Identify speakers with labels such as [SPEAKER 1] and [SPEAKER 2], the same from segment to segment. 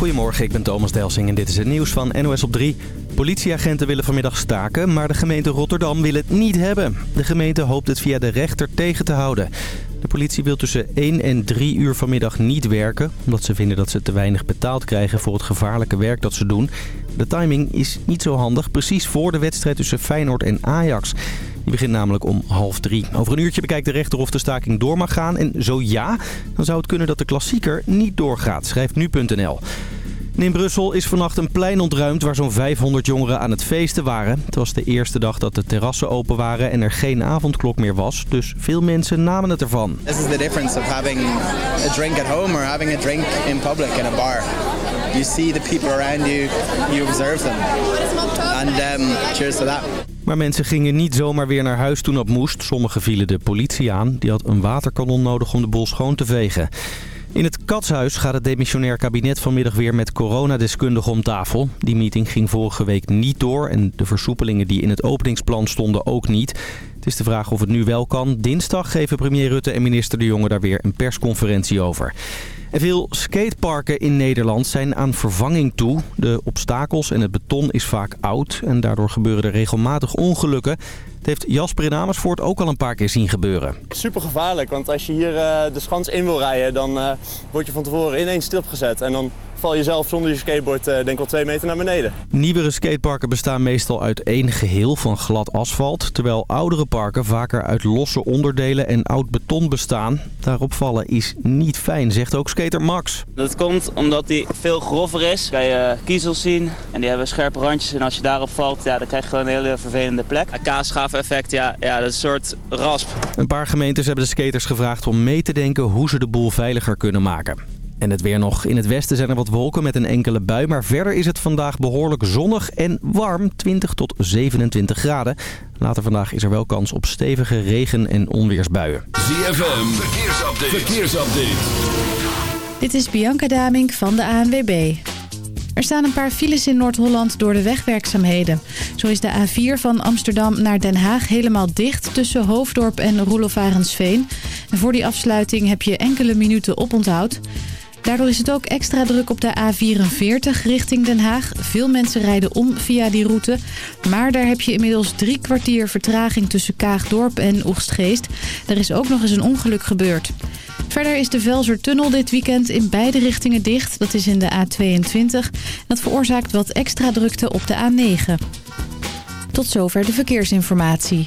[SPEAKER 1] Goedemorgen, ik ben Thomas Delsing en dit is het nieuws van NOS op 3. Politieagenten willen vanmiddag staken, maar de gemeente Rotterdam wil het niet hebben. De gemeente hoopt het via de rechter tegen te houden. De politie wil tussen 1 en 3 uur vanmiddag niet werken... omdat ze vinden dat ze te weinig betaald krijgen voor het gevaarlijke werk dat ze doen. De timing is niet zo handig, precies voor de wedstrijd tussen Feyenoord en Ajax. Die begint namelijk om half drie. Over een uurtje bekijkt de rechter of de staking door mag gaan. En zo ja, dan zou het kunnen dat de klassieker niet doorgaat, schrijft nu.nl. In Brussel is vannacht een plein ontruimd waar zo'n 500 jongeren aan het feesten waren. Het was de eerste dag dat de terrassen open waren en er geen avondklok meer was. Dus veel mensen namen het ervan.
[SPEAKER 2] This is the difference of having a drink at home or having a drink in public in a bar. You see the people around you, you observe them. And um, cheers to that.
[SPEAKER 1] Maar mensen gingen niet zomaar weer naar huis toen dat moest. Sommigen vielen de politie aan. Die had een waterkanon nodig om de boel schoon te vegen. In het Katshuis gaat het demissionair kabinet vanmiddag weer met coronadeskundigen om tafel. Die meeting ging vorige week niet door en de versoepelingen die in het openingsplan stonden ook niet. Het is de vraag of het nu wel kan. Dinsdag geven premier Rutte en minister De Jonge daar weer een persconferentie over. Veel skateparken in Nederland zijn aan vervanging toe. De obstakels en het beton is vaak oud en daardoor gebeuren er regelmatig ongelukken. Het heeft Jasper in Amersfoort ook al een paar keer zien gebeuren.
[SPEAKER 3] Super gevaarlijk, want als je hier uh, de schans in wil rijden, dan uh, word je van tevoren ineens stilgezet. En dan val je zelf zonder je skateboard uh, denk ik wel twee meter naar beneden.
[SPEAKER 1] Nieuwere skateparken bestaan meestal uit één geheel van glad asfalt. Terwijl oudere parken vaker uit losse onderdelen en oud beton bestaan. Daarop vallen is niet fijn, zegt ook skater Max.
[SPEAKER 4] Dat komt omdat die veel grover is. Dan kan je kiezels zien en die hebben scherpe randjes. En als je daarop valt, ja, dan krijg je gewoon een hele vervelende plek. Kaasgaaf-effect, ja, ja, dat is een soort rasp.
[SPEAKER 1] Een paar gemeentes hebben de skaters gevraagd om mee te denken hoe ze de boel veiliger kunnen maken. En het weer nog. In het westen zijn er wat wolken met een enkele bui. Maar verder is het vandaag behoorlijk zonnig en warm. 20 tot 27 graden. Later vandaag is er wel kans op stevige regen- en onweersbuien.
[SPEAKER 5] ZFM, verkeersupdate. verkeersupdate.
[SPEAKER 6] Dit is Bianca Damink van de ANWB. Er staan een paar files in Noord-Holland door de wegwerkzaamheden. Zo is de A4 van Amsterdam naar Den Haag helemaal dicht tussen Hoofddorp en Roelofarensveen. En voor die afsluiting heb je enkele minuten oponthoud. Daardoor is het ook extra druk op de A44 richting Den Haag. Veel mensen rijden om via die route. Maar daar heb je inmiddels drie kwartier vertraging tussen Kaagdorp en Oegstgeest. Er is ook nog eens een ongeluk gebeurd. Verder is de Velsertunnel dit weekend in beide richtingen dicht. Dat is in de A22. Dat veroorzaakt wat extra drukte op de A9. Tot zover de verkeersinformatie.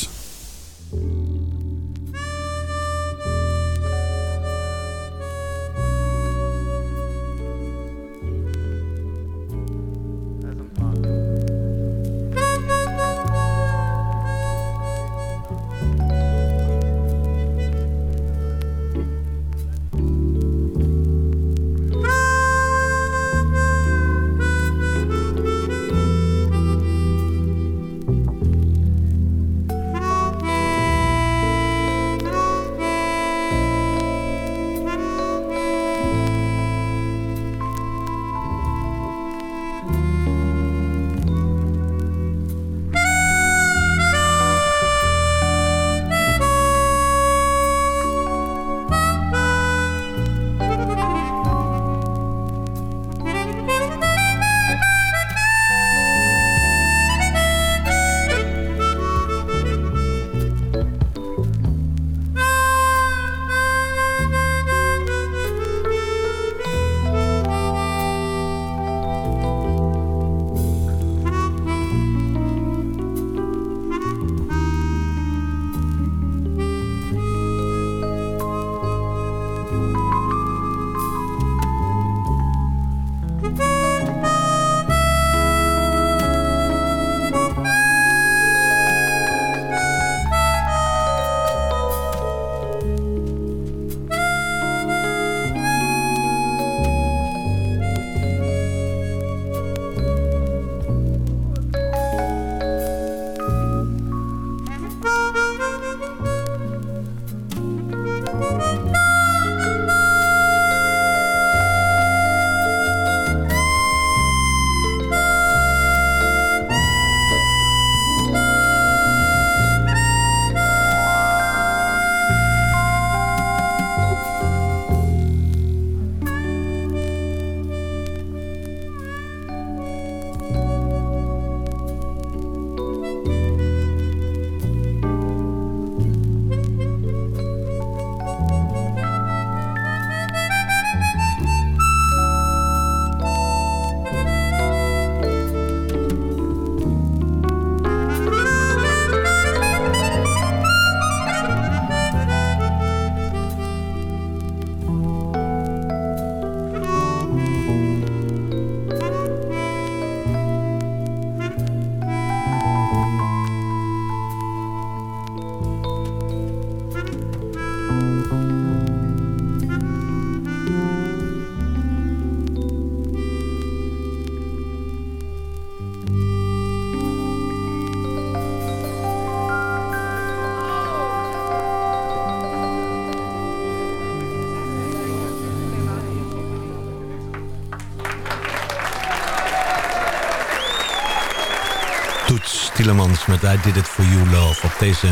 [SPEAKER 7] Toets Tielemans met I Did It For You Love. Op deze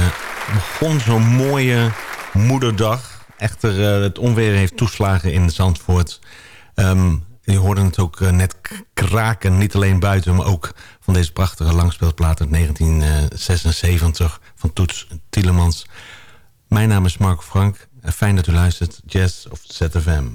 [SPEAKER 7] begon zo'n mooie moederdag. Echter, uh, het onweer heeft toeslagen in Zandvoort. Um, je hoorde het ook uh, net kraken, niet alleen buiten... maar ook van deze prachtige langspeelplaat uit 1976 van Toets Tielemans. Mijn naam is Marco Frank. Fijn dat u luistert. Jazz of ZFM.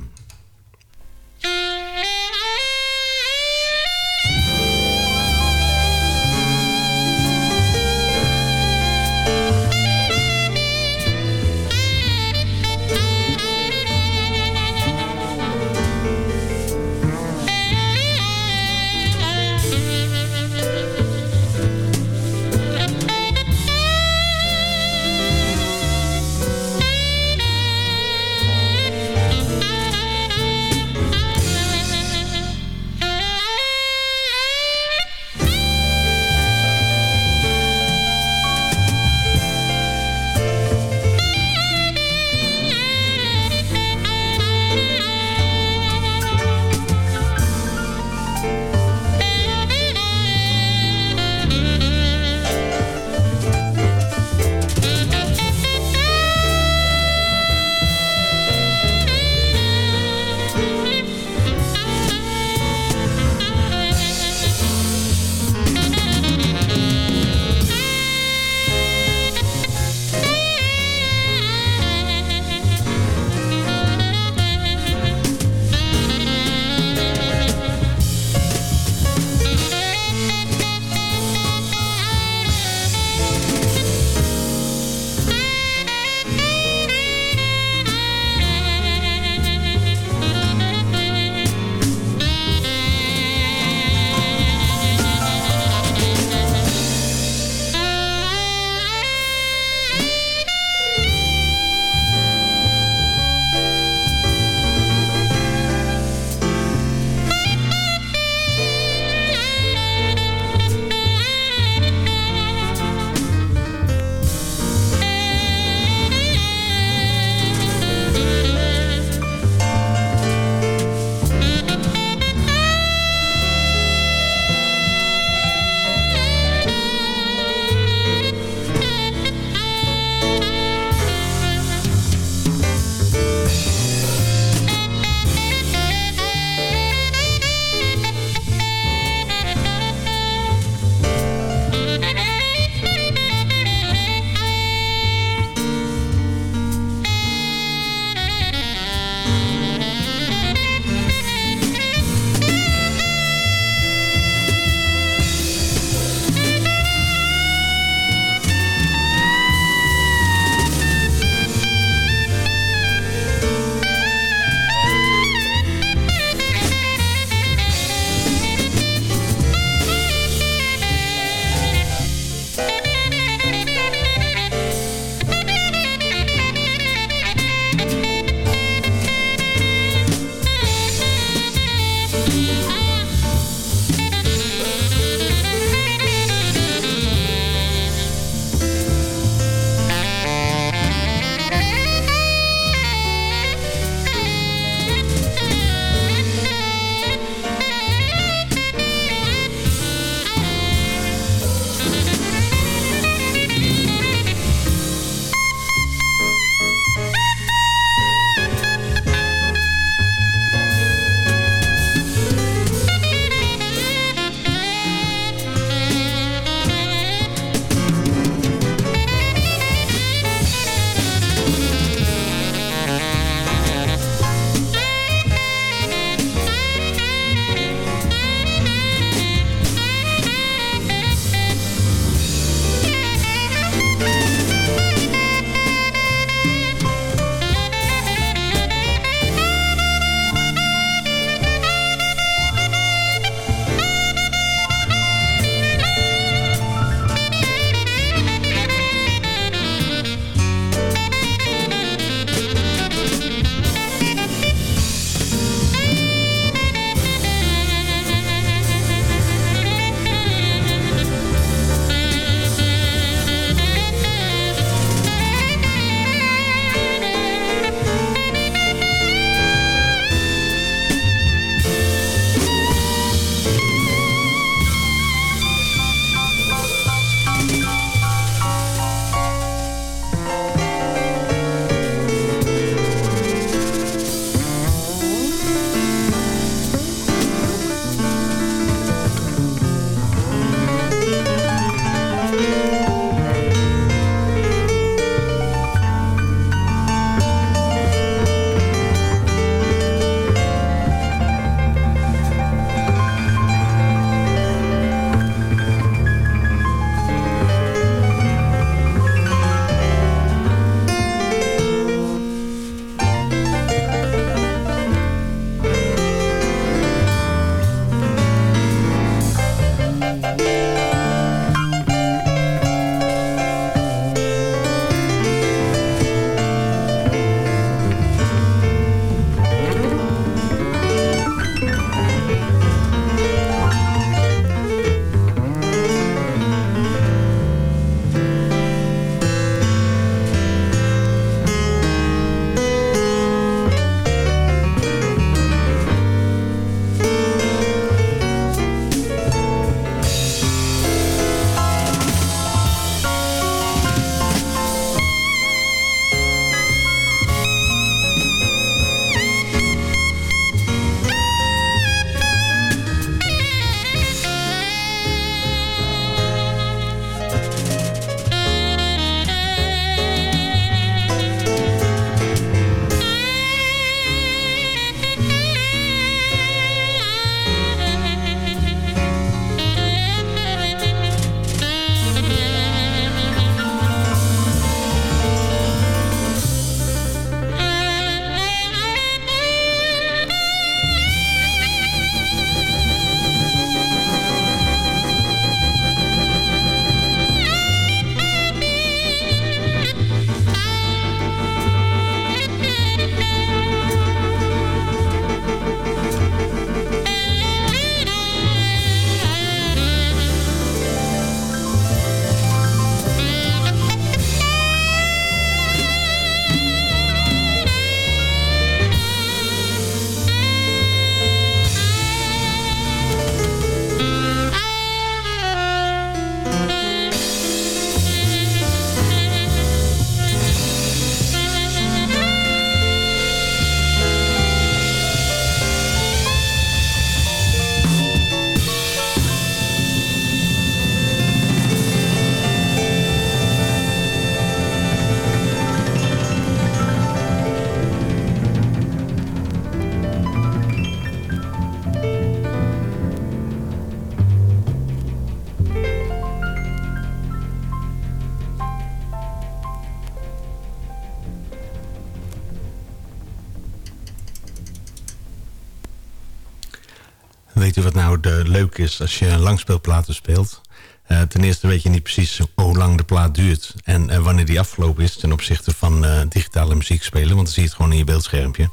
[SPEAKER 7] De leuk is als je langspeelplaten speelt? Uh, ten eerste weet je niet precies hoe lang de plaat duurt... en uh, wanneer die afgelopen is ten opzichte van digitale muziek spelen. Want dan zie je het gewoon in je beeldschermpje.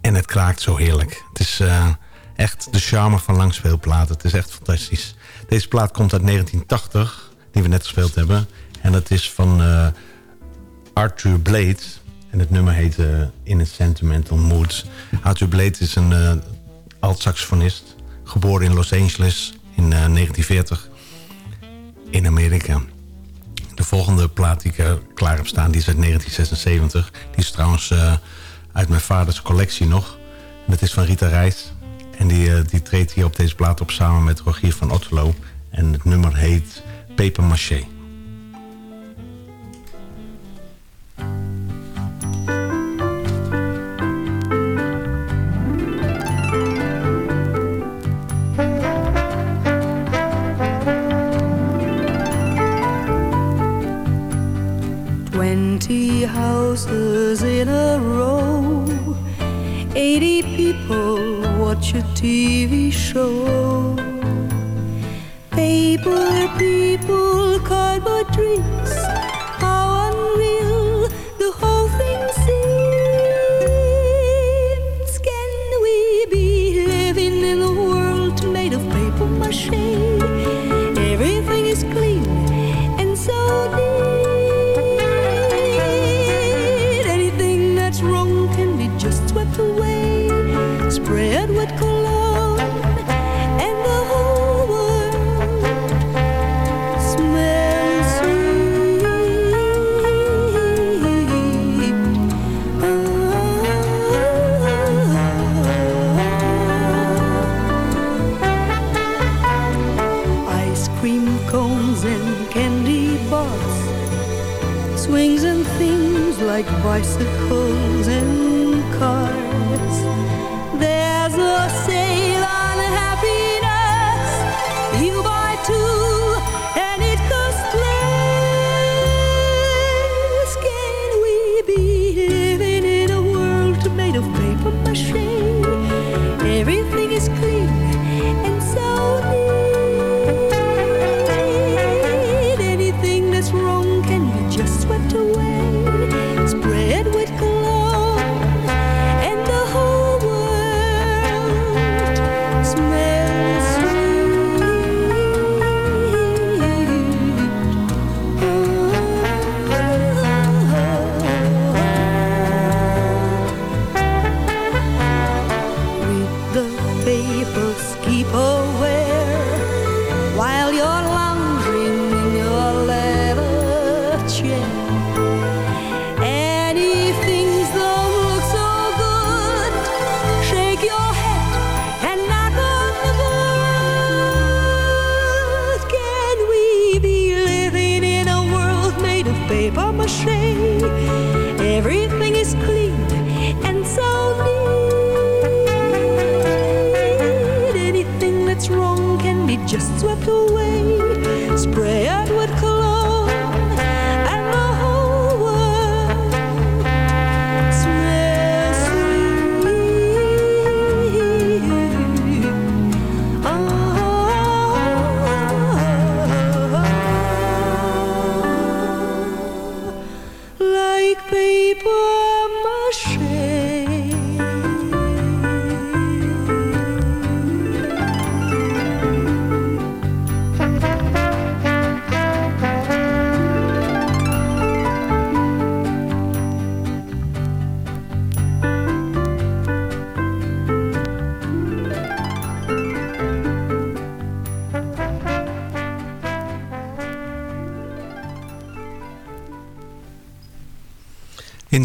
[SPEAKER 7] En het kraakt zo heerlijk. Het is echt de charme van langspeelplaten. Het is echt fantastisch. Deze plaat komt uit 1980, die we net gespeeld hebben. En dat is van Arthur Blade... En het nummer heet In a Sentimental Mood. Arthur Blade is een alt-saxofonist. Geboren in Los Angeles in uh, 1940 in Amerika. De volgende plaat die ik klaar heb staan, die is uit 1976. Die is trouwens uh, uit mijn vaders collectie nog. Dat is van Rita Reis. En die, die treedt hier op deze plaat op samen met Rogier van Otterlo. En het nummer heet Paper Maché.
[SPEAKER 8] 20 houses in a row. 80 people watch a TV show. Paper people, cardboard dreams. How unreal the whole thing seems. Can we be living in a world made of paper mache? bicycle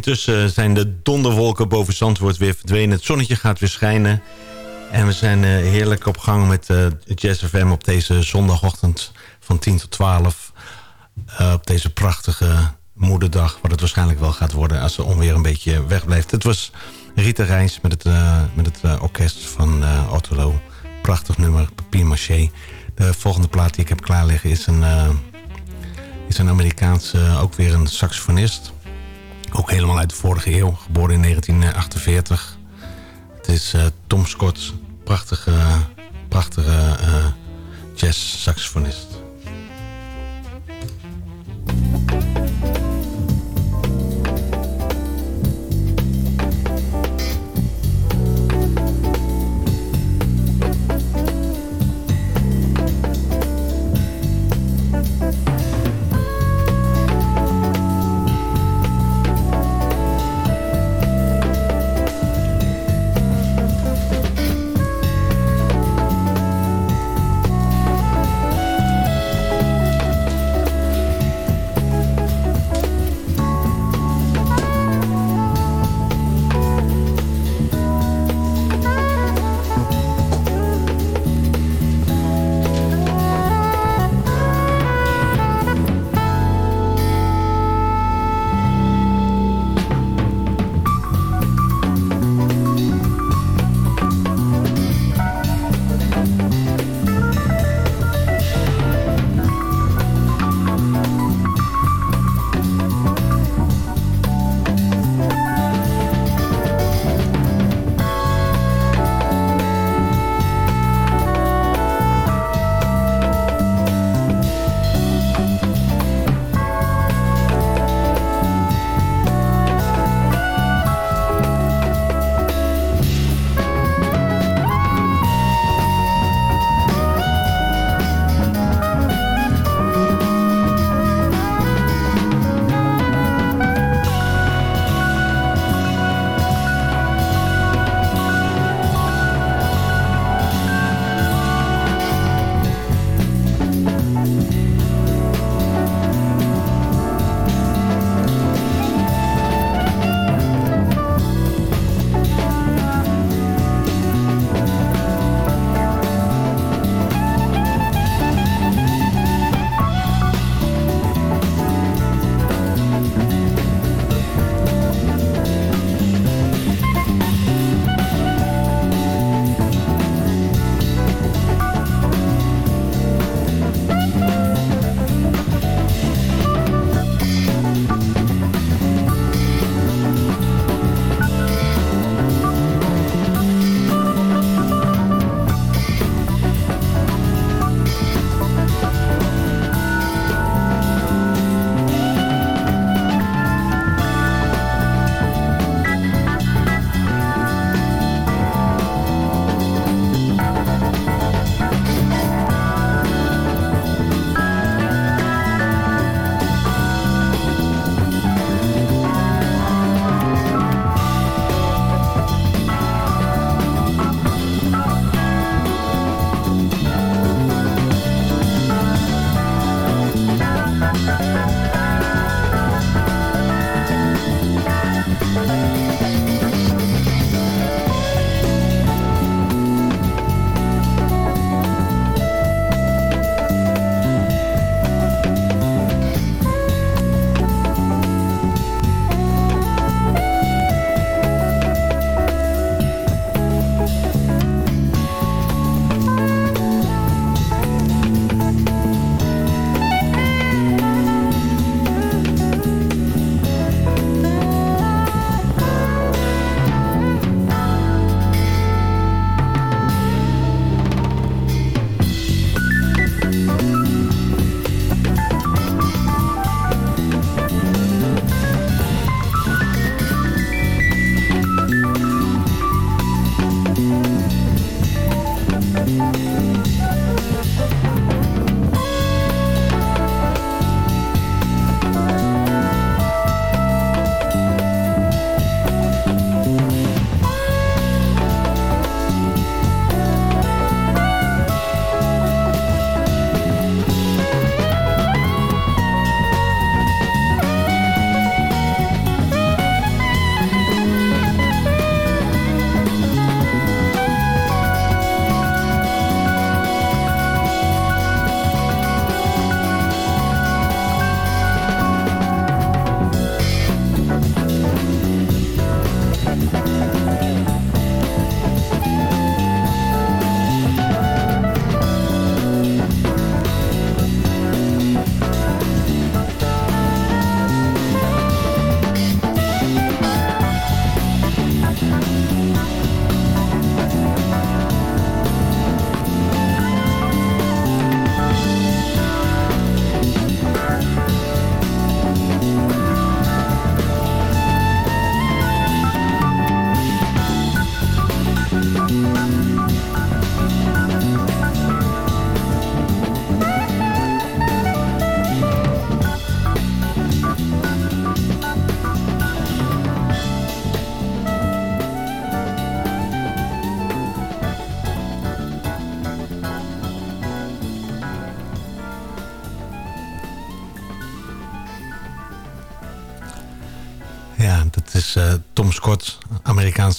[SPEAKER 7] Intussen zijn de donderwolken boven Zandvoort weer verdwenen. Het zonnetje gaat weer schijnen. En we zijn eh, heerlijk op gang met uh, Jazz FM op deze zondagochtend van 10 tot 12. Eh, op deze prachtige moederdag, wat het waarschijnlijk wel gaat worden... als de onweer een beetje wegblijft. Het was Rita Reis met het, met het orkest van Otterlo. Prachtig nummer, papier maché. De volgende plaat die ik heb klaar liggen is een, is een Amerikaanse, ook weer een saxofonist... Ook helemaal uit de vorige eeuw, geboren in 1948. Het is uh, Tom Scott, prachtige prachtige uh, jazz-saxofonist.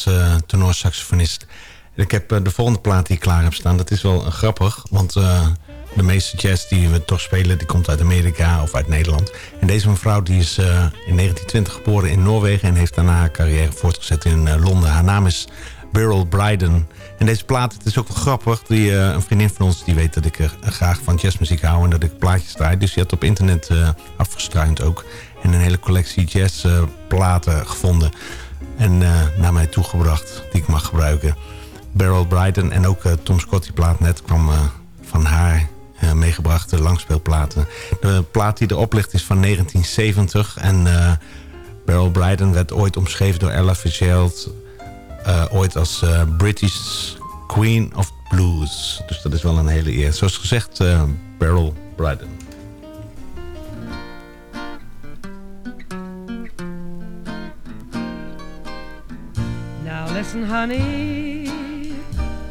[SPEAKER 7] Amerikaanse tenorsaxofonist. En Ik heb eh, de volgende plaat die ik klaar heb staan. Dat is wel eh, grappig, want eh, de meeste jazz die we toch spelen... die komt uit Amerika of uit Nederland. En deze mevrouw die is eh, in 1920 geboren in Noorwegen... en heeft daarna haar carrière voortgezet in eh, Londen. Haar naam is Beryl Bryden. En deze plaat, het is ook wel grappig. Die, eh, een vriendin van ons die weet dat ik eh, graag van jazzmuziek hou... en dat ik plaatjes draai. Dus die had op internet eh, afgestruind ook. En een hele collectie jazzplaten gevonden. En eh, naar mij toegebracht, die ik mag gebruiken. Beryl Bryden en ook eh, Tom Scott, die plaat net, kwam eh, van haar meegebrachte langspeelplaten. De plaat die erop ligt is van 1970. En eh Beryl Bryden werd ooit omschreven door Ella Fitzgerald... eh, ooit als British Queen of Blues. Dus dat is wel een hele eer. Zoals gezegd, Beryl Bryden.
[SPEAKER 9] Listen, honey,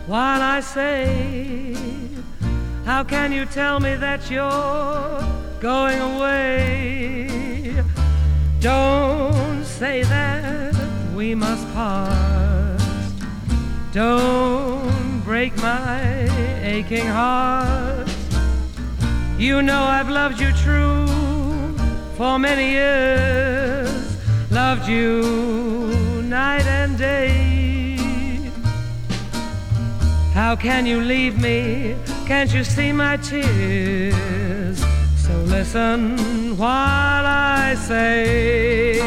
[SPEAKER 9] while I say, how can you tell me that you're going away? Don't say that we must part. Don't break my aching heart. You know I've loved you true for many years, loved you night and day. How can you leave me? Can't you see my tears? So listen while I say,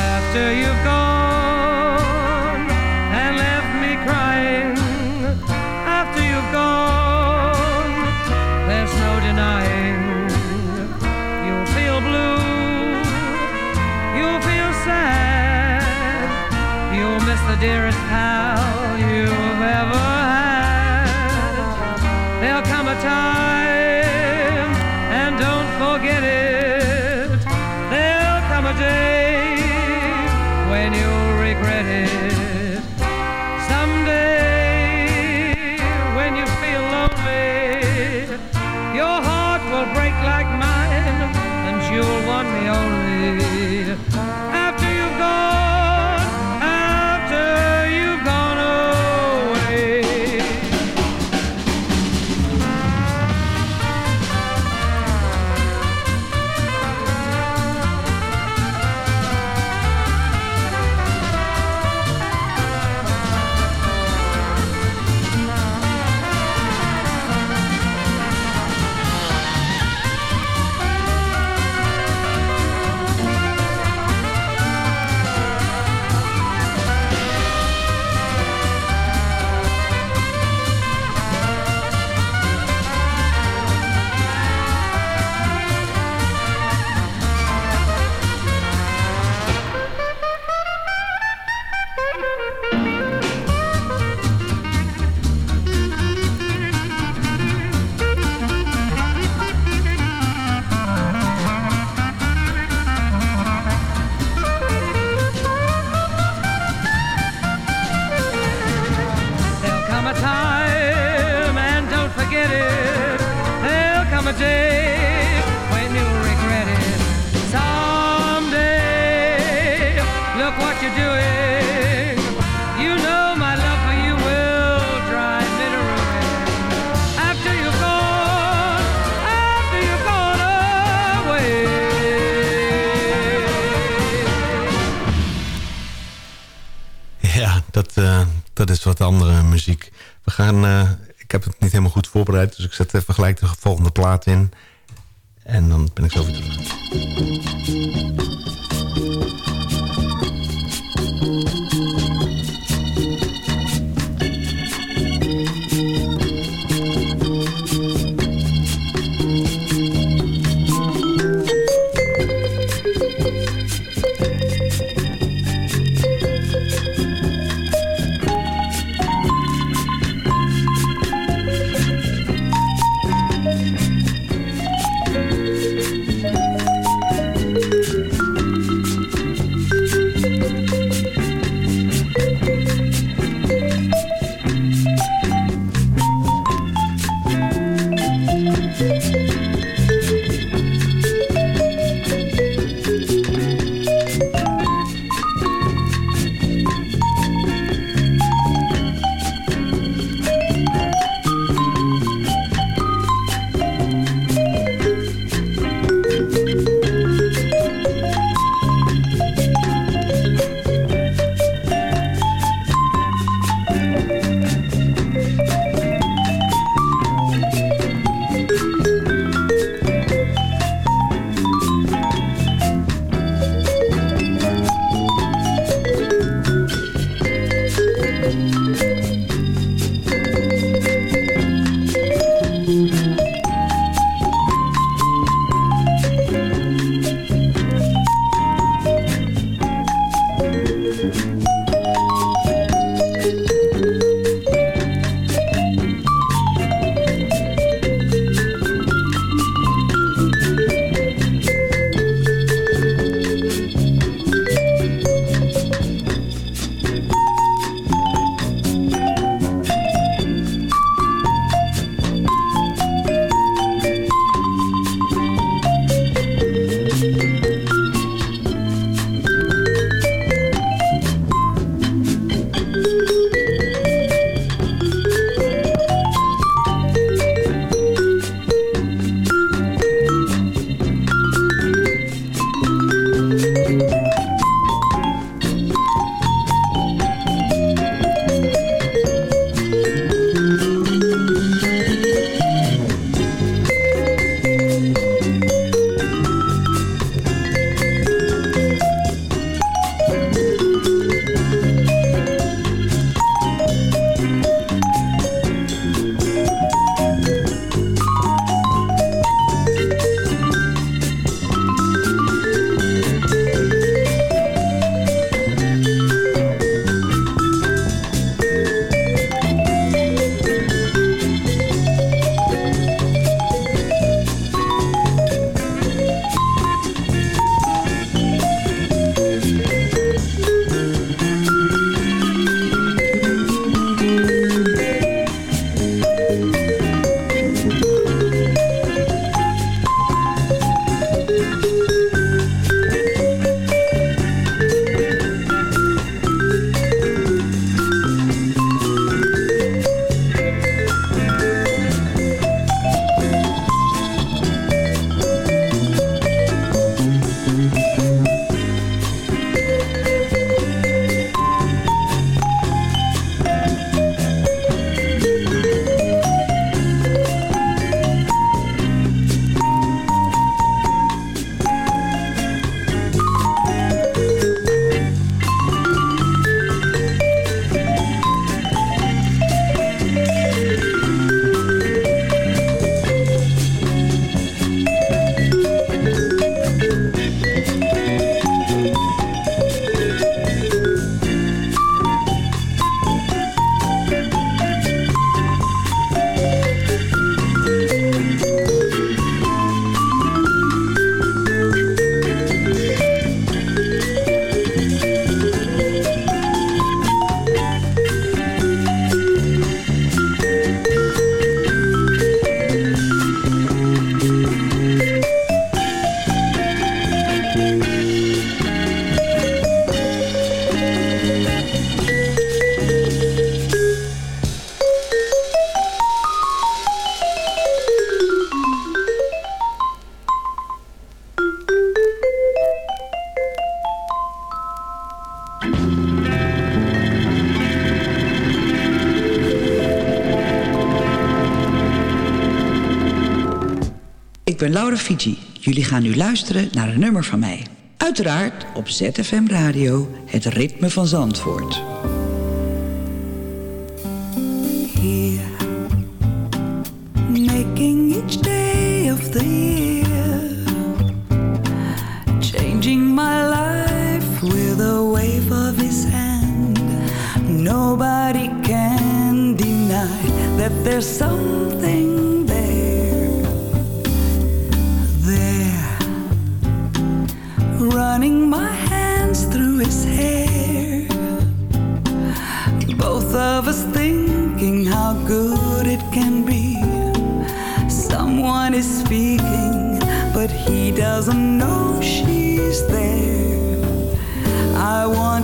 [SPEAKER 9] after you've gone and left me crying, after you've gone, there's no denying you'll feel blue, you'll feel sad, you'll miss the dearest pal
[SPEAKER 7] ik zet even gelijk de volgende plaat in. En dan ben ik zo weer terug.
[SPEAKER 10] Jullie gaan nu luisteren naar een nummer van mij. Uiteraard op ZFM Radio, het ritme van Zandvoort.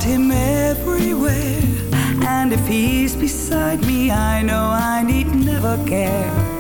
[SPEAKER 11] Him everywhere, and if he's beside me, I know I need never care.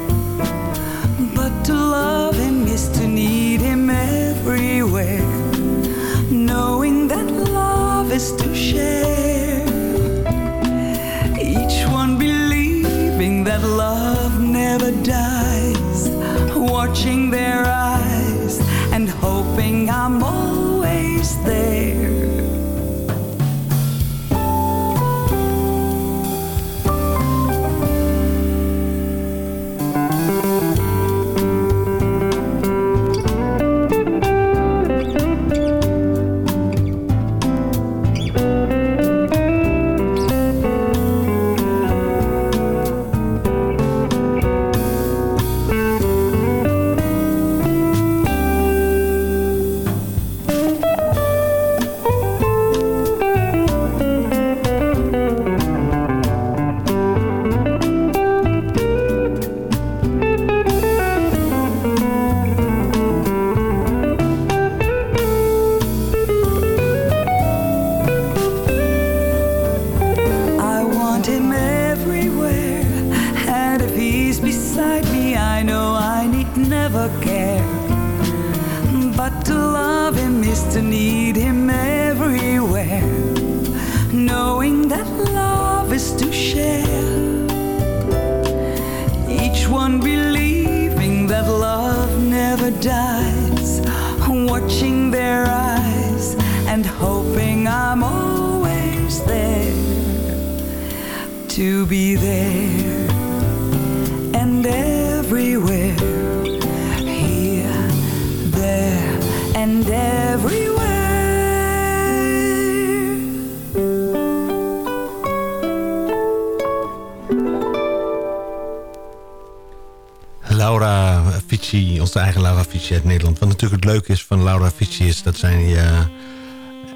[SPEAKER 7] Laura Fici uit Nederland. Wat natuurlijk het leuke is van Laura Fici is dat zij eh,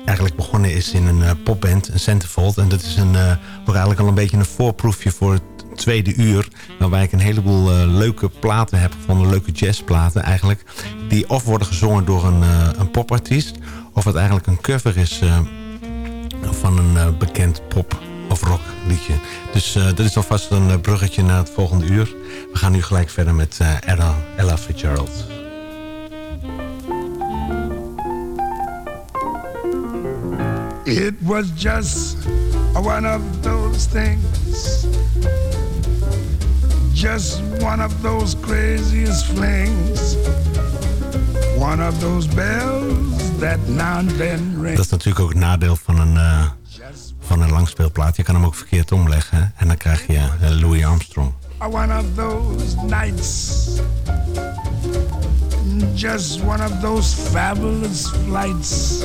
[SPEAKER 7] eigenlijk begonnen is in een eh, popband, een Centerfold. En dat is een, eh eigenlijk al een beetje een voorproefje voor het tweede uur. Waarbij ik een heleboel leuke platen heb gevonden, leuke jazzplaten eigenlijk. Die of worden gezongen door een, een popartiest, of het eigenlijk een cover is van een bekend pop of rock liedje. Dus eh, dat is alvast een eh, bruggetje naar het volgende uur. We gaan nu gelijk verder met eh, Ella, Ella Fitzgerald.
[SPEAKER 12] It was just one of those things. Just one of those craziest flings. One of those bells that now and then ring.
[SPEAKER 7] Dat is natuurlijk ook het nadeel van een, eh, van een langspeelplaat. Je kan hem ook verkeerd omleggen en dan krijg je eh, Louis Armstrong.
[SPEAKER 12] One of those nights. Just one of those fabulous flights.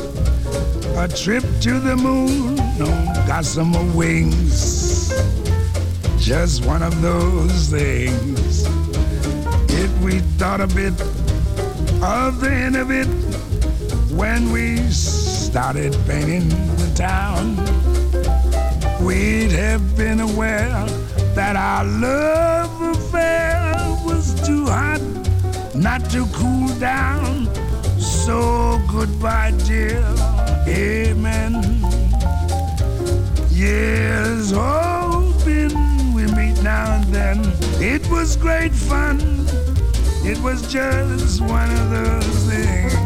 [SPEAKER 12] A trip to the moon on gossamer wings. Just one of those things. If we thought a bit of the end of it when we started painting the town, we'd have been aware that our love affair was too hot not to cool down. So goodbye, dear. Amen. Years hoping we meet now and then. It was great fun. It was just one of those things.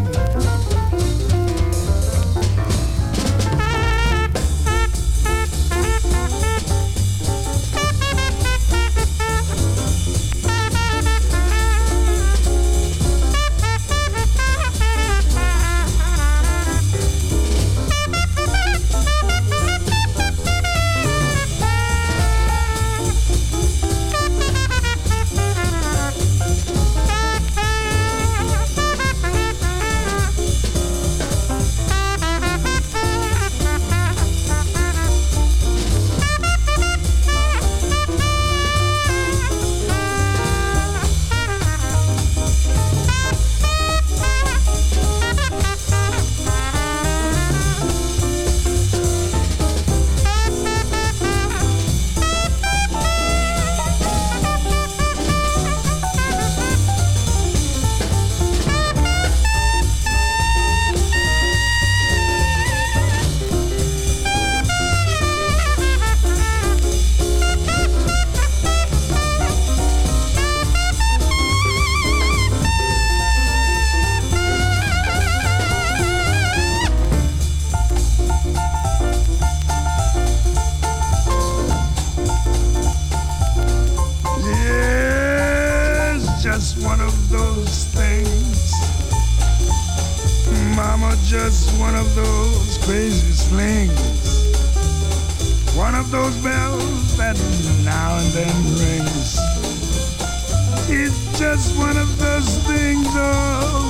[SPEAKER 12] One of those things, oh,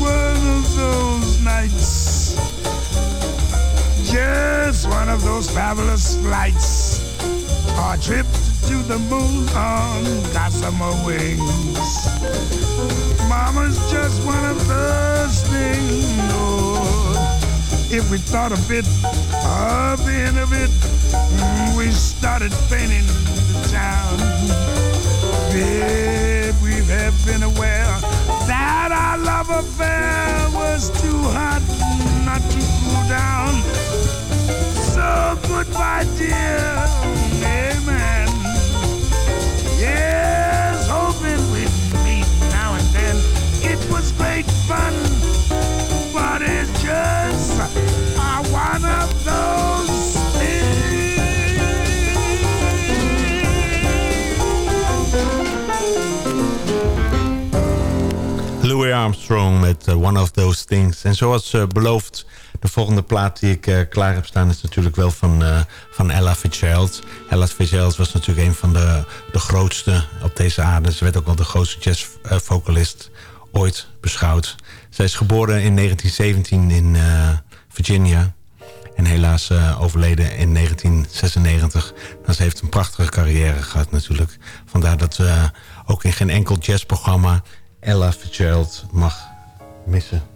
[SPEAKER 12] one of those nights. Just one of those fabulous flights. Or trip to the moon on gossamer wings. Mama's just one of those things. Oh, if we thought a bit of the end of it, mm, we started painting the town. Babe, we have been aware that our love affair was too hot not to cool down. So goodbye, dear. Amen. Yes, hoping we'd meet now and then. It was great fun, but it's just uh, one
[SPEAKER 13] Armstrong met eh, One of Those Things. En zoals eh, beloofd, de volgende plaat die ik eh, klaar heb staan... is natuurlijk wel van, van Ella Fitzgerald. Ella Fitzgerald was natuurlijk een van de, de grootste op deze aarde. Ze werd ook wel de grootste jazzvocalist ooit beschouwd. Zij is geboren in 1917 in Virginia... En helaas overleden in 1996. Nou, ze heeft een prachtige carrière gehad natuurlijk. Vandaar dat we ook in geen enkel jazzprogramma... Ella Fitzgerald mag missen.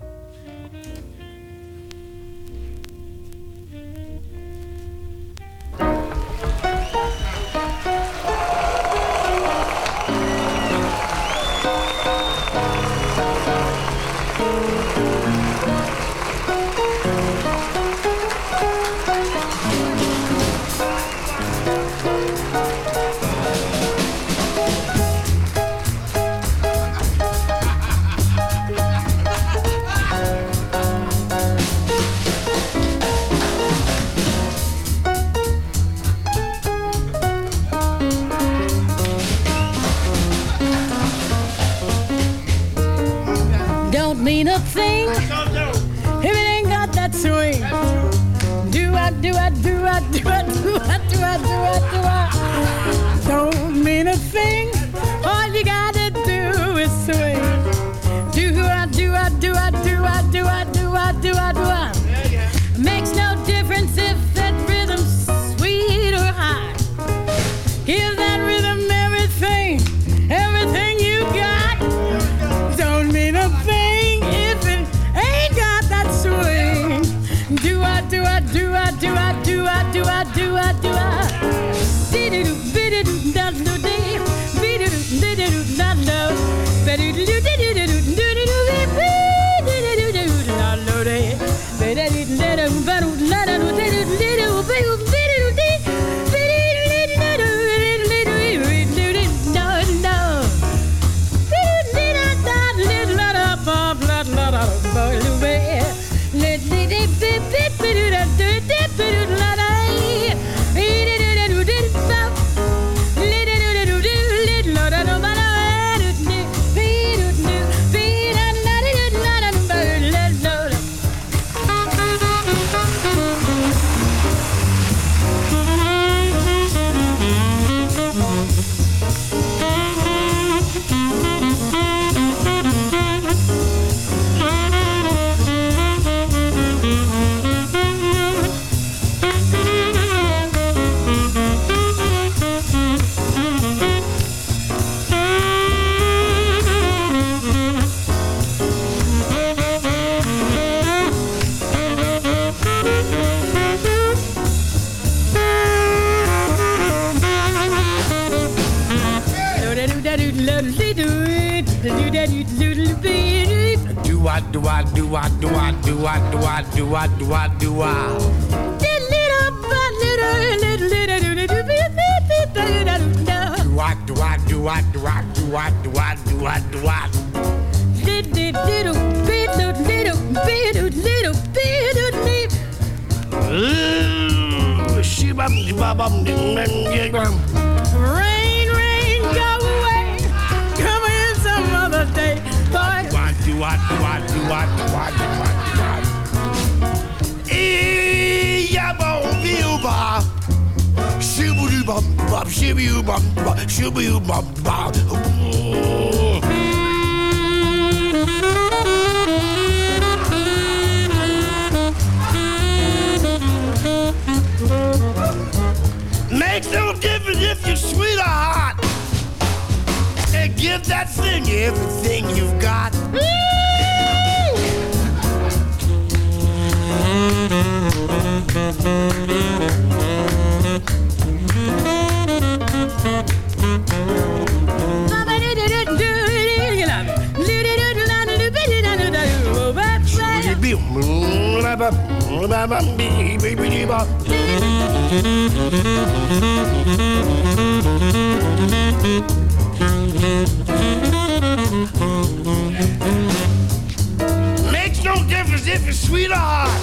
[SPEAKER 14] Makes no difference if it's sweet or hot.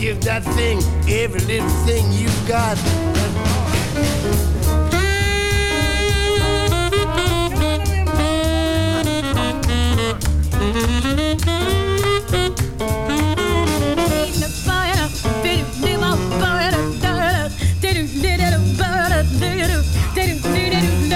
[SPEAKER 14] Give that thing
[SPEAKER 12] every little thing you've got.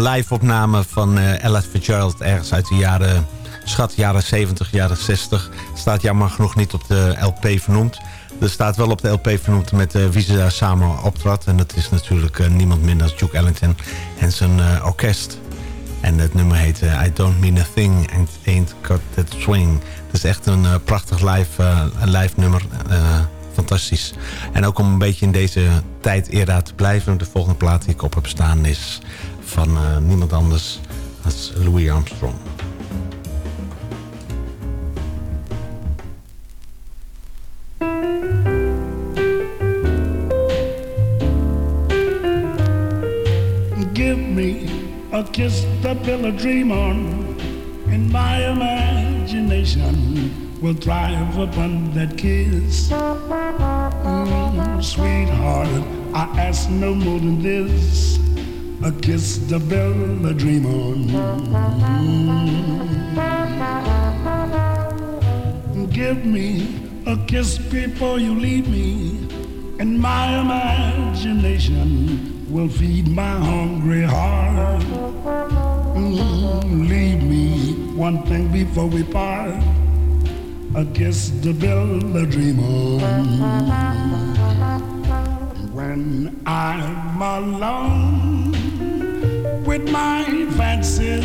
[SPEAKER 13] live-opname van uh, Ella Fitzgerald... ergens uit de jaren, schat, jaren 70, jaren 60. Staat jammer genoeg niet op de LP vernoemd. Er staat wel op de LP vernoemd met uh, wie ze daar samen optrad. En dat is natuurlijk uh, niemand minder dan Duke Ellington en zijn orkest. En het nummer heet I Don't Mean a Thing and Ain't Got That Swing. Het is echt een prachtig live, live nummer fantastisch. En ook om een beetje in deze tijd era te blijven. De volgende plaat die ik op heb staan is van uh, niemand anders als Louis Armstrong.
[SPEAKER 12] Give me a kiss to build a dream on in my imagination will thrive upon that kiss. Mm, sweetheart, I ask no more than this. A kiss to build a dream on. Give me a kiss before you leave me, and my imagination will feed my hungry heart. Mm, leave me one thing before we part, a kiss to build a dream on. When I'm alone with my fancies,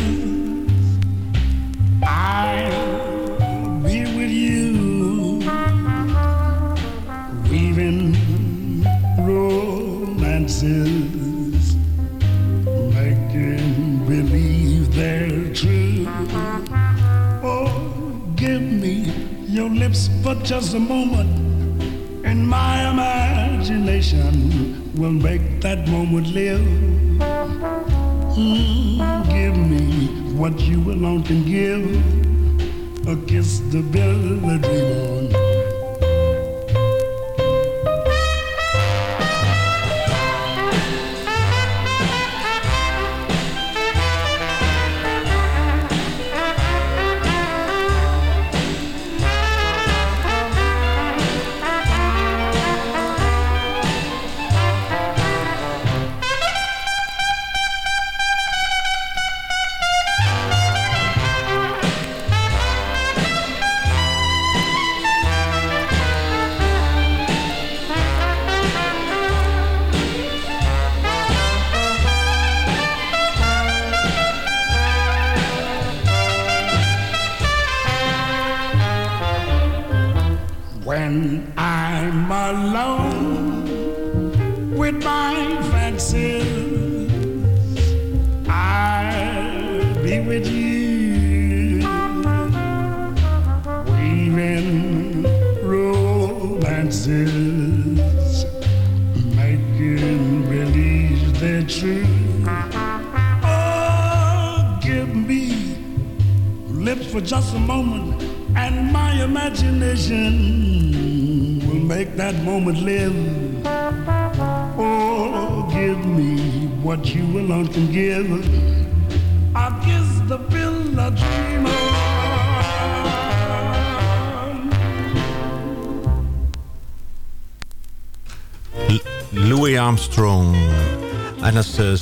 [SPEAKER 12] I'll be with you, weaving romances, making believe they're true. Oh, give me your lips for just a moment, and my imagination will make that moment live. Mm, give me what you alone can give, a kiss to build a dream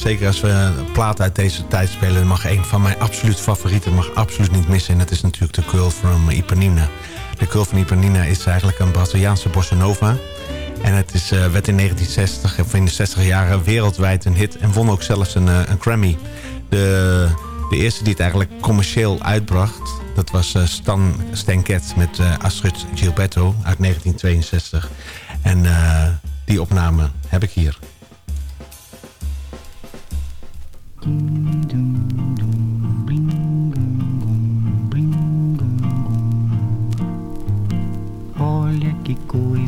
[SPEAKER 7] zeker als we een plaat uit deze tijd spelen... mag een van mijn absoluut favorieten mag absoluut niet missen. En dat is natuurlijk de Girl from Ipanema. De Girl from Ipanema is eigenlijk een Braziliaanse bossa nova. En het is, eh, werd in 1960 of in de 60 jaren wereldwijd een hit. En won ook zelfs een, eh, een Grammy. De, de eerste die het eigenlijk commercieel uitbracht... dat was eh, Stan Stenket met eh, Astrid Gilberto uit 1962. En die opname heb ik hier.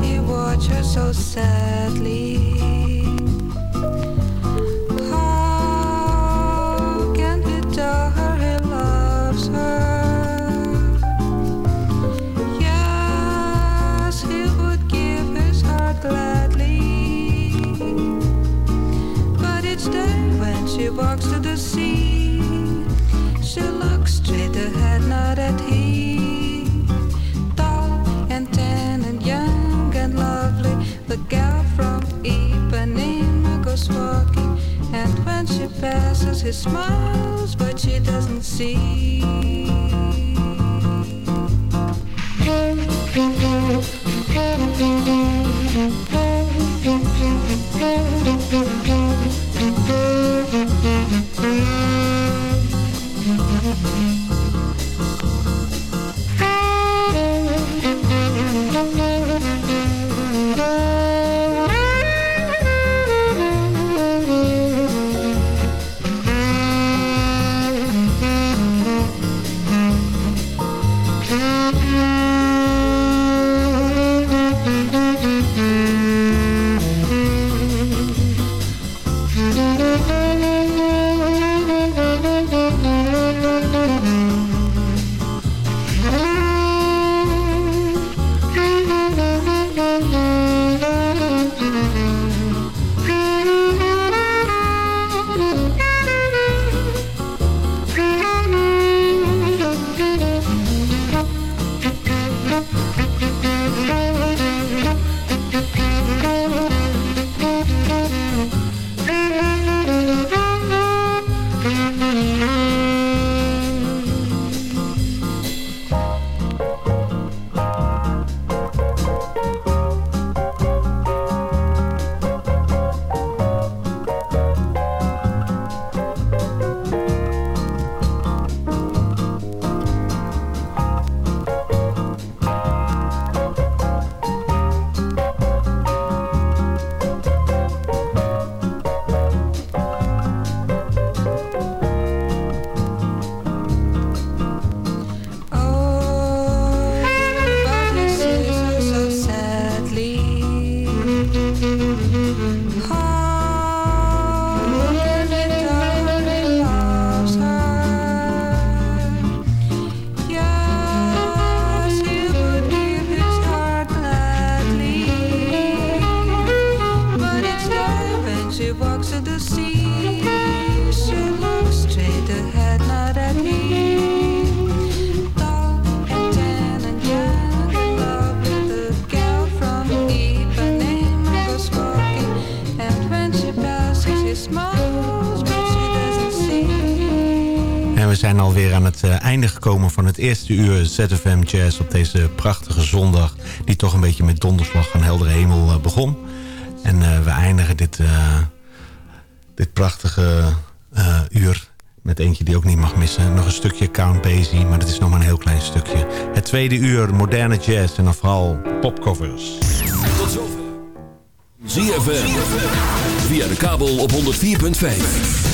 [SPEAKER 15] He watched her so sadly. Passes, he smiles, but she doesn't see.
[SPEAKER 7] Música gekomen van het eerste uur ZFM Jazz op deze prachtige zondag. Die toch een beetje met donderslag van heldere hemel eh, begon. En eh, we eindigen dit, eh, dit prachtige uur met eentje die ook niet mag missen. Nog een stukje Count Basie, maar dat is nog maar een heel klein stukje. Het tweede uur, moderne jazz en dan vooral popcovers.
[SPEAKER 5] ZFM. Via de kabel op 104.5.